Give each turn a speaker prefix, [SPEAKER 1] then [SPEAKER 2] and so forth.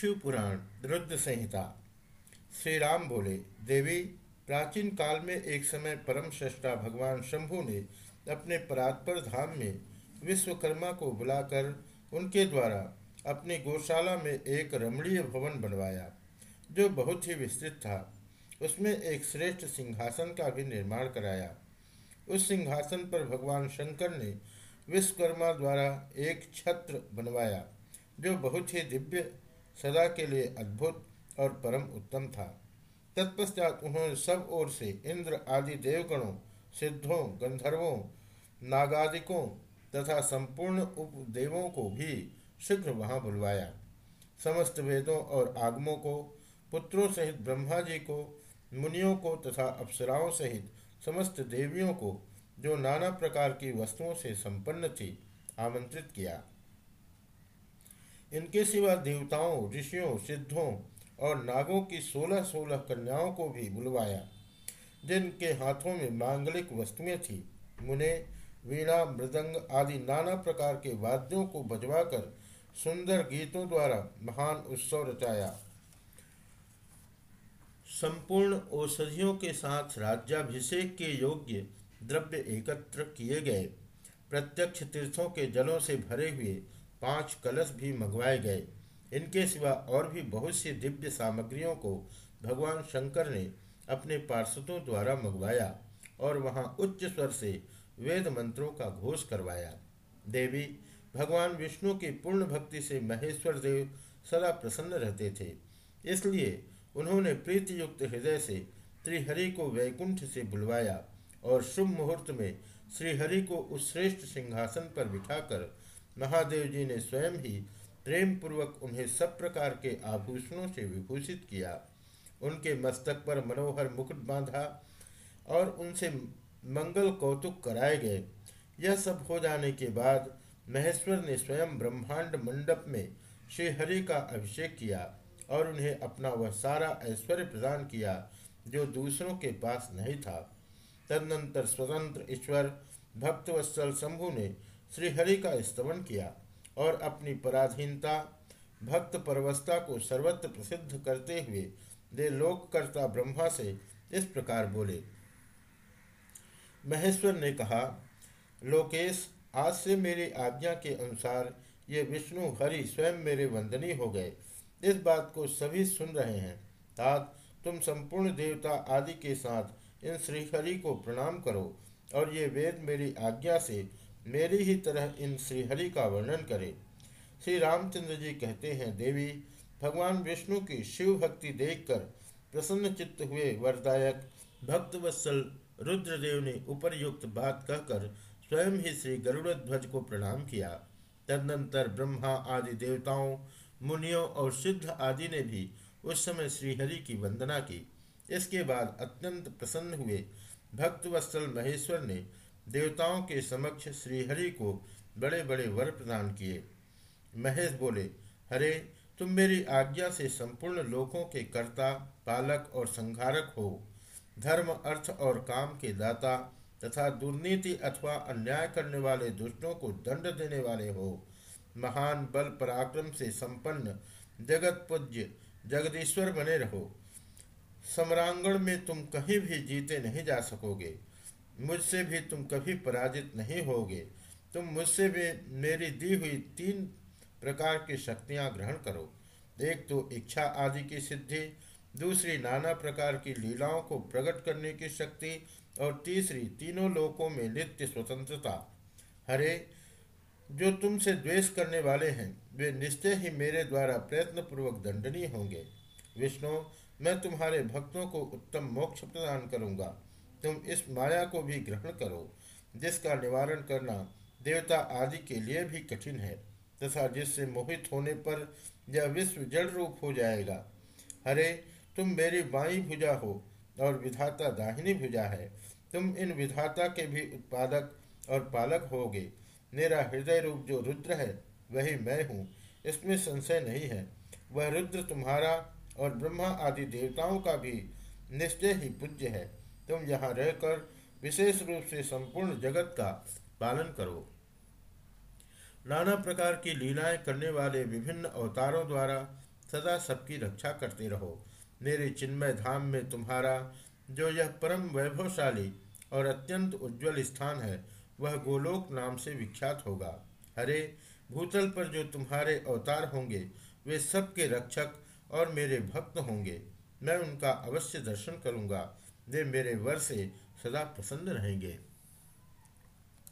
[SPEAKER 1] शिवपुराण रुद्र संहिता। श्री राम बोले, देवी, प्राचीन काल में एक समय परम श्रेष्ठा भगवान शंभु ने अपने परात्पर धाम में विश्वकर्मा को बुलाकर उनके द्वारा अपनी गौशाला में एक रमणीय भवन बनवाया, जो बहुत ही विस्तृत था। उसमें एक श्रेष्ठ सिंहासन का भी निर्माण कराया। उस सिंहासन पर भगवान शंकर ने विश्वकर्मा द्वारा एक छत्र बनवाया, जो बहुत ही दिव्य सदा के लिए अद्भुत और परम उत्तम था। तत्पश्चात उन्होंने सब ओर से इंद्र आदि देवगणों, सिद्धों, गंधर्वों, नागादिकों तथा संपूर्ण उपदेवों को भी शीघ्र वहाँ बुलवाया। समस्त वेदों और आगमों को, पुत्रों सहित ब्रह्मा जी को, मुनियों को तथा अप्सराओं सहित समस्त देवियों को, जो नाना प्रकार की वस्तुओं से संपन्न थी, आमंत्रित किया। इनके सिवा देवताओं, ऋषियों, सिद्धों और नागों की सोलह सोलह कन्याओं को भी बुलवाया, जिनके हाथों में मांगलिक वस्तुएँ थी। मुने, वीणा, मृदंग आदि नाना प्रकार के वाद्यों को बजवाकर सुंदर गीतों द्वारा महान उत्सव रचाया। संपूर्ण औषधियों के साथ राज्याभिषेक के योग्य द्रव्य एकत्र किए गए। प्रत्यक्ष तीर्थों के जलों से भरे हुए पाँच कलश भी मंगवाए गए। इनके सिवा और भी बहुत सी दिव्य सामग्रियों को भगवान शंकर ने अपने पार्षदों द्वारा मंगवाया और वहाँ उच्च स्वर से वेद मंत्रों का घोष करवाया। देवी, भगवान विष्णु की पूर्ण भक्ति से महेश्वर देव सदा प्रसन्न रहते थे। इसलिए उन्होंने प्रीति युक्त हृदय से श्रीहरि को वैकुंठ से बुलवाया और शुभ मुहूर्त में श्रीहरि को उस श्रेष्ठ सिंहासन पर बिठाकर महादेव जी ने स्वयं ही प्रेम पूर्वक उन्हें सब प्रकार के आभूषणों से विभूषित किया। उनके मस्तक पर मनोहर मुकुट बांधा और उनसे मंगल कौतुक कराए गए। यह सब हो जाने के बाद महेश्वर ने स्वयं ब्रह्मांड मंडप में श्री हरि का अभिषेक किया और उन्हें अपना वह सारा ऐश्वर्य प्रदान किया जो दूसरों के पास नहीं था। तदनंतर स्वतंत्र ईश्वर, भक्तवत्सल शंभु ने श्रीहरि का स्तमन किया और अपनी पराधीनता, भक्त परवस्था को सर्वत्र प्रसिद्ध करते हुए वे लोककर्ता ब्रह्मा से इस प्रकार बोले। महेश्वर ने कहा, लोकेश, आज से मेरी आज्ञा के अनुसार ये विष्णु हरि स्वयं मेरे वंदनी हो गए। इस बात को सभी सुन रहे हैं। तात तुम संपूर्ण देवता आदि के साथ इन श्रीहरि को प्रणाम करो और ये वेद मेरी आज्ञा से मेरी ही तरह इन श्रीहरि का वर्णन करें। श्री रामचंद्र जी कहते हैं, देवी, भगवान विष्णु की शिव भक्ति देखकर प्रसन्न चित्त हुए वरदायक भक्तवत्सल रुद्रदेव ने उपरयुक्त बात कहकर स्वयं ही श्री गरुड़ को प्रणाम किया। तदनंतर ब्रह्मा आदि देवताओं, मुनियों और सिद्ध आदि ने भी उस समय श्रीहरि की वंदना की। इसके बाद अत्यंत प्रसन्न हुए भक्तवत्सल महेश्वर ने देवताओं के समक्ष श्रीहरि को बड़े बड़े वर प्रदान किए। महेश बोले, हरे, तुम मेरी आज्ञा से संपूर्ण लोकों के कर्ता, पालक और संहारक हो। धर्म, अर्थ और काम के दाता तथा दुर्नीति अथवा अन्याय करने वाले दुष्टों को दंड देने वाले हो। महान बल पराक्रम से संपन्न जगत पूज्य जगदीश्वर बने रहो। सम्रांगण में तुम कहीं भी जीते नहीं जा सकोगे। मुझसे भी तुम कभी पराजित नहीं होगे। तुम मुझसे भी मेरी दी हुई तीन प्रकार की शक्तियाँ ग्रहण करो। एक तो इच्छा आदि की सिद्धि, दूसरी नाना प्रकार की लीलाओं को प्रकट करने की शक्ति, और तीसरी तीनों लोकों में नित्य स्वतंत्रता। हरे, जो तुमसे द्वेष करने वाले हैं, वे निश्चय ही मेरे द्वारा प्रयत्न पूर्वक दंडनीय होंगे। विष्णु, मैं तुम्हारे भक्तों को उत्तम मोक्ष प्रदान करूँगा। तुम इस माया को भी ग्रहण करो, जिसका निवारण करना देवता आदि के लिए भी कठिन है, तथा जिससे मोहित होने पर यह विश्व जड़ रूप हो जाएगा। हरे तुम मेरी बाई भुजा हो और विधाता दाहिनी भुजा है। तुम इन विधाता के भी उत्पादक और पालक होगे। मेरा हृदय रूप जो रुद्र है, वही मैं हूँ। इसमें संशय नहीं है। वह रुद्र तुम्हारा और ब्रह्मा आदि देवताओं का भी निश्चय ही पूज्य है। तुम यहाँ रहकर विशेष रूप से संपूर्ण जगत का पालन करो। नाना प्रकार की लीलाएँ करने वाले विभिन्न अवतारों द्वारा सदा सबकी रक्षा करते रहो। मेरे चिन्मय धाम में तुम्हारा, जो यह परम वैभवशाली और अत्यंत उज्जवल स्थान है, वह गोलोक नाम से विख्यात होगा। हरे भूतल पर जो तुम्हारे अवतार होंगे, वे सबके रक्षक और मेरे भक्त होंगे। मैं उनका अवश्य दर्शन करूँगा। वे मेरे वर से सदा प्रसन्न रहेंगे।